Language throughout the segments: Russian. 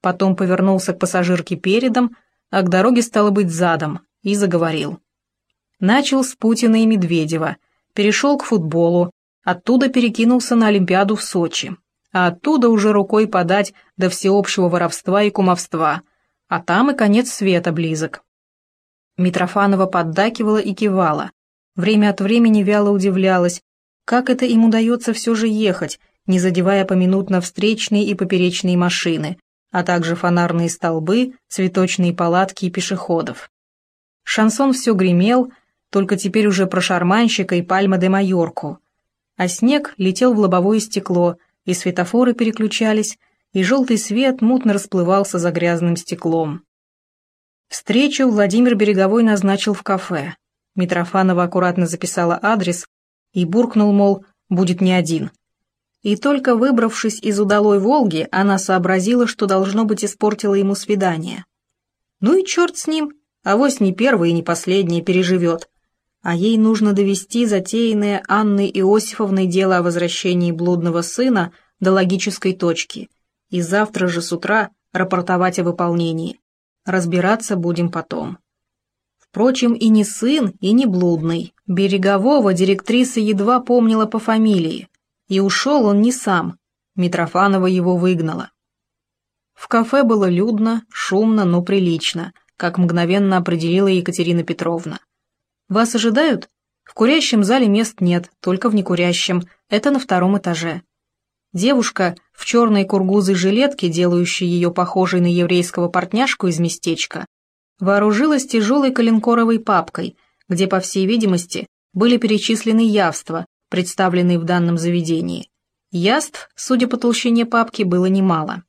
потом повернулся к пассажирке передом, а к дороге стало быть задом, и заговорил. Начал с Путина и Медведева, перешел к футболу, оттуда перекинулся на Олимпиаду в Сочи, а оттуда уже рукой подать до всеобщего воровства и кумовства, а там и конец света близок. Митрофанова поддакивала и кивала, время от времени вяло удивлялась, как это им удается все же ехать, не задевая поминутно встречные и поперечные машины, а также фонарные столбы, цветочные палатки и пешеходов. Шансон все гремел, только теперь уже про шарманщика и пальма де Майорку. А снег летел в лобовое стекло, и светофоры переключались, и желтый свет мутно расплывался за грязным стеклом. Встречу Владимир Береговой назначил в кафе. Митрофанова аккуратно записала адрес и буркнул, мол, будет не один. И только выбравшись из удалой «Волги», она сообразила, что, должно быть, испортила ему свидание. Ну и черт с ним, авось не первый и не последний переживет. А ей нужно довести затеянное Анной Иосифовной дело о возвращении блудного сына до логической точки. И завтра же с утра рапортовать о выполнении. Разбираться будем потом. Впрочем, и не сын, и не блудный. Берегового директриса едва помнила по фамилии. И ушел он не сам. Митрофанова его выгнала. В кафе было людно, шумно, но прилично, как мгновенно определила Екатерина Петровна. «Вас ожидают? В курящем зале мест нет, только в некурящем. Это на втором этаже». Девушка в черной кургузой жилетке, делающей ее похожей на еврейского портняшку из местечка, вооружилась тяжелой коленкоровой папкой, где, по всей видимости, были перечислены явства, представленные в данном заведении. Яств, судя по толщине папки, было немало.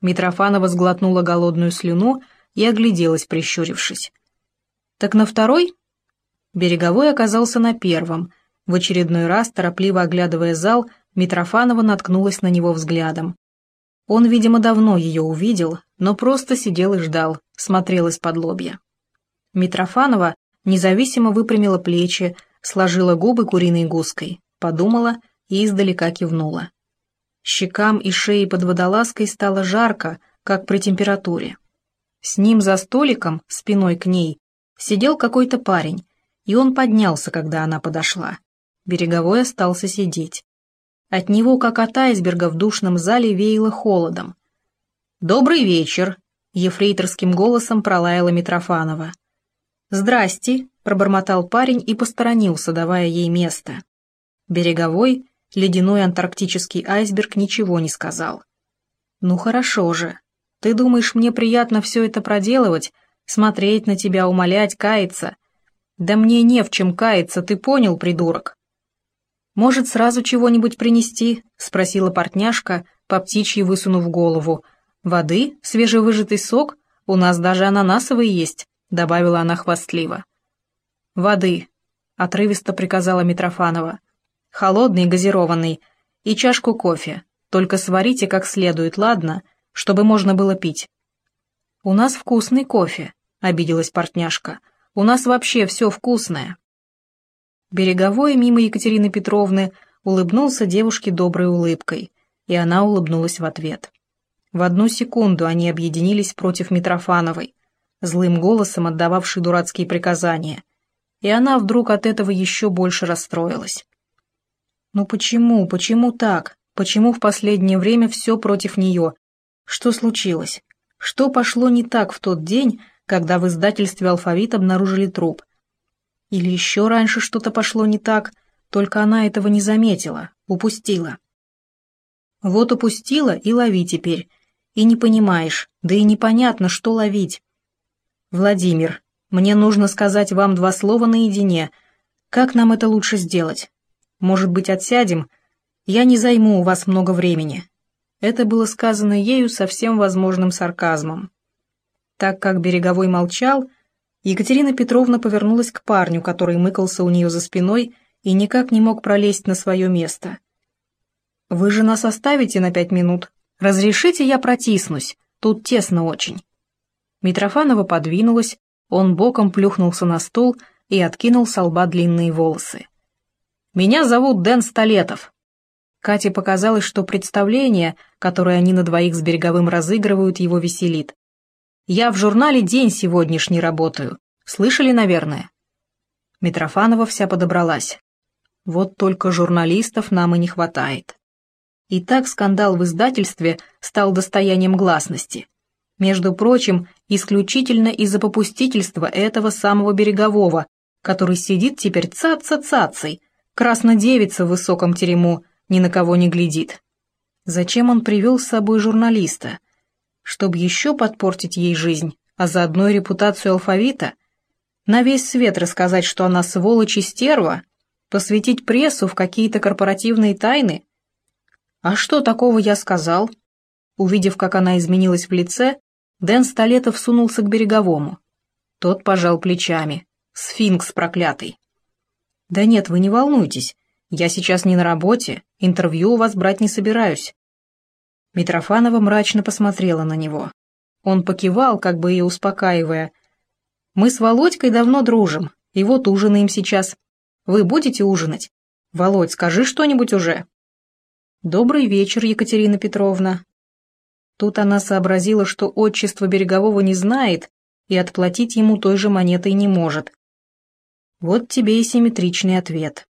Митрофанова сглотнула голодную слюну и огляделась, прищурившись. «Так на второй?» Береговой оказался на первом. В очередной раз, торопливо оглядывая зал, Митрофанова наткнулась на него взглядом. Он, видимо, давно ее увидел, но просто сидел и ждал, смотрел из-под лобья. Митрофанова независимо выпрямила плечи, сложила губы куриной гуской, подумала и издалека кивнула. Щекам и шее под водолазкой стало жарко, как при температуре. С ним за столиком, спиной к ней, сидел какой-то парень, и он поднялся, когда она подошла. Береговой остался сидеть. От него, как от айсберга в душном зале, веяло холодом. «Добрый вечер!» — ефрейторским голосом пролаяла Митрофанова. «Здрасте!» — пробормотал парень и посторонился, давая ей место. Береговой, ледяной антарктический айсберг ничего не сказал. «Ну хорошо же. Ты думаешь, мне приятно все это проделывать, смотреть на тебя, умолять, каяться? Да мне не в чем каяться, ты понял, придурок?» «Может, сразу чего-нибудь принести?» — спросила портняшка, по птичьи высунув голову. «Воды? Свежевыжатый сок? У нас даже ананасовый есть», — добавила она хвастливо. «Воды», — отрывисто приказала Митрофанова. «Холодный, газированный. И чашку кофе. Только сварите как следует, ладно, чтобы можно было пить». «У нас вкусный кофе», — обиделась портняшка. «У нас вообще все вкусное». Береговой мимо Екатерины Петровны улыбнулся девушке доброй улыбкой, и она улыбнулась в ответ. В одну секунду они объединились против Митрофановой, злым голосом отдававшей дурацкие приказания, и она вдруг от этого еще больше расстроилась. «Ну почему, почему так? Почему в последнее время все против нее? Что случилось? Что пошло не так в тот день, когда в издательстве «Алфавит» обнаружили труп, или еще раньше что-то пошло не так, только она этого не заметила, упустила. Вот упустила и лови теперь. И не понимаешь, да и непонятно, что ловить. Владимир, мне нужно сказать вам два слова наедине. Как нам это лучше сделать? Может быть, отсядем? Я не займу у вас много времени. Это было сказано ею со всем возможным сарказмом. Так как Береговой молчал, Екатерина Петровна повернулась к парню, который мыкался у нее за спиной и никак не мог пролезть на свое место. «Вы же нас оставите на пять минут. Разрешите, я протиснусь. Тут тесно очень». Митрофанова подвинулась, он боком плюхнулся на стул и откинул с лба длинные волосы. «Меня зовут Дэн Столетов». Кате показалось, что представление, которое они на двоих с Береговым разыгрывают, его веселит. «Я в журнале «День» сегодняшний работаю. Слышали, наверное?» Митрофанова вся подобралась. Вот только журналистов нам и не хватает. И так скандал в издательстве стал достоянием гласности. Между прочим, исключительно из-за попустительства этого самого Берегового, который сидит теперь цаца-цацей, краснодевица в высоком терему, ни на кого не глядит. Зачем он привел с собой журналиста? Чтобы еще подпортить ей жизнь, а заодно и репутацию алфавита? На весь свет рассказать, что она сволочь и стерва? Посвятить прессу в какие-то корпоративные тайны? А что такого я сказал? Увидев, как она изменилась в лице, Дэн Столетов сунулся к береговому. Тот пожал плечами. Сфинкс проклятый. «Да нет, вы не волнуйтесь. Я сейчас не на работе, интервью у вас брать не собираюсь». Митрофанова мрачно посмотрела на него. Он покивал, как бы ее успокаивая. «Мы с Володькой давно дружим, и вот ужинаем сейчас. Вы будете ужинать? Володь, скажи что-нибудь уже». «Добрый вечер, Екатерина Петровна». Тут она сообразила, что отчество Берегового не знает и отплатить ему той же монетой не может. Вот тебе и симметричный ответ.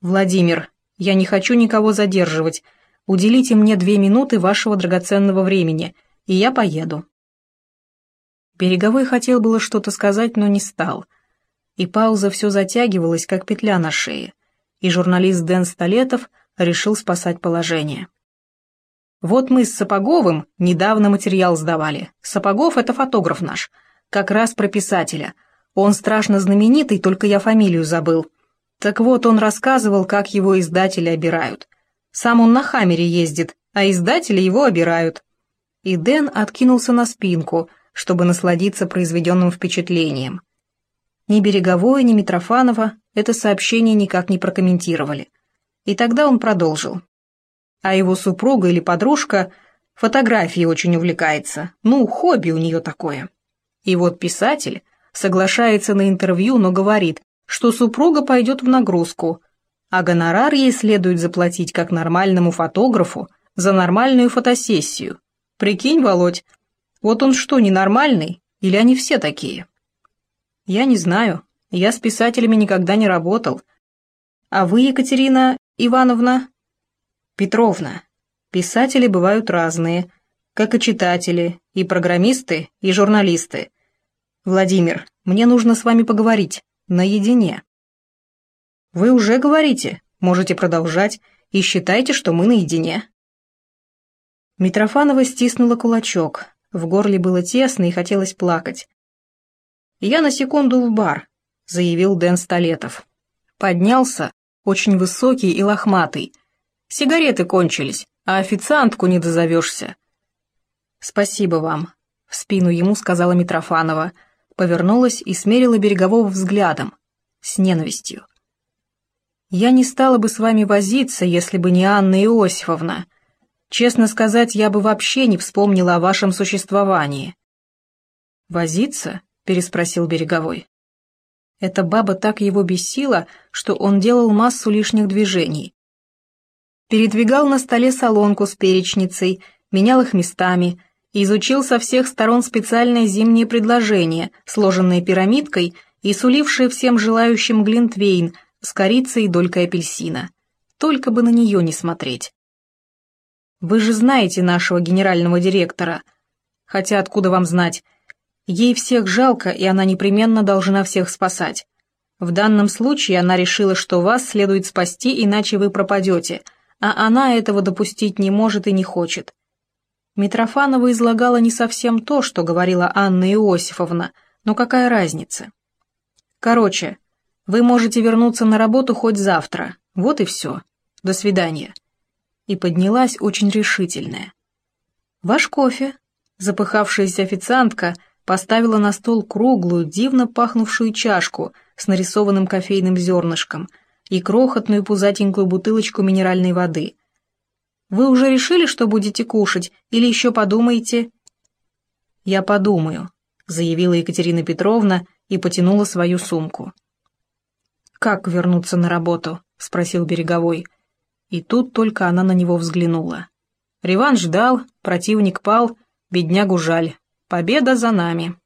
«Владимир, я не хочу никого задерживать. Уделите мне две минуты вашего драгоценного времени, и я поеду». Береговой хотел было что-то сказать, но не стал. И пауза все затягивалась, как петля на шее, и журналист Дэн Столетов решил спасать положение. Вот мы с Сапоговым недавно материал сдавали. Сапогов — это фотограф наш, как раз про писателя. Он страшно знаменитый, только я фамилию забыл. Так вот, он рассказывал, как его издатели обирают. Сам он на Хаммере ездит, а издатели его обирают. И Дэн откинулся на спинку, чтобы насладиться произведенным впечатлением. Ни Береговой, ни Митрофанова это сообщение никак не прокомментировали. И тогда он продолжил. А его супруга или подружка фотографией очень увлекается. Ну, хобби у нее такое. И вот писатель соглашается на интервью, но говорит, что супруга пойдет в нагрузку, а гонорар ей следует заплатить как нормальному фотографу за нормальную фотосессию. Прикинь, Володь, вот он что, ненормальный? Или они все такие? Я не знаю, я с писателями никогда не работал. А вы, Екатерина Ивановна? Петровна. Писатели бывают разные, как и читатели, и программисты, и журналисты. Владимир, мне нужно с вами поговорить наедине. Вы уже говорите, можете продолжать, и считайте, что мы наедине. Митрофанова стиснула кулачок, в горле было тесно и хотелось плакать. «Я на секунду в бар», — заявил Дэн Столетов. Поднялся, очень высокий и лохматый. «Сигареты кончились, а официантку не дозовешься». «Спасибо вам», — в спину ему сказала Митрофанова, — повернулась и смерила Берегового взглядом, с ненавистью. «Я не стала бы с вами возиться, если бы не Анна Иосифовна. Честно сказать, я бы вообще не вспомнила о вашем существовании». «Возиться?» — переспросил Береговой. Эта баба так его бесила, что он делал массу лишних движений. Передвигал на столе солонку с перечницей, менял их местами — изучил со всех сторон специальное зимнее предложение, сложенное пирамидкой и сулившее всем желающим глинтвейн с корицей и долькой апельсина. Только бы на нее не смотреть. Вы же знаете нашего генерального директора. Хотя откуда вам знать? Ей всех жалко, и она непременно должна всех спасать. В данном случае она решила, что вас следует спасти, иначе вы пропадете, а она этого допустить не может и не хочет. Митрофанова излагала не совсем то, что говорила Анна Иосифовна, но какая разница? Короче, вы можете вернуться на работу хоть завтра, вот и все. До свидания. И поднялась очень решительная. Ваш кофе. Запыхавшаяся официантка поставила на стол круглую, дивно пахнувшую чашку с нарисованным кофейным зернышком и крохотную пузатенькую бутылочку минеральной воды — вы уже решили, что будете кушать, или еще подумаете?» «Я подумаю», — заявила Екатерина Петровна и потянула свою сумку. «Как вернуться на работу?» — спросил Береговой. И тут только она на него взглянула. Реванш ждал, противник пал, беднягу жаль. Победа за нами.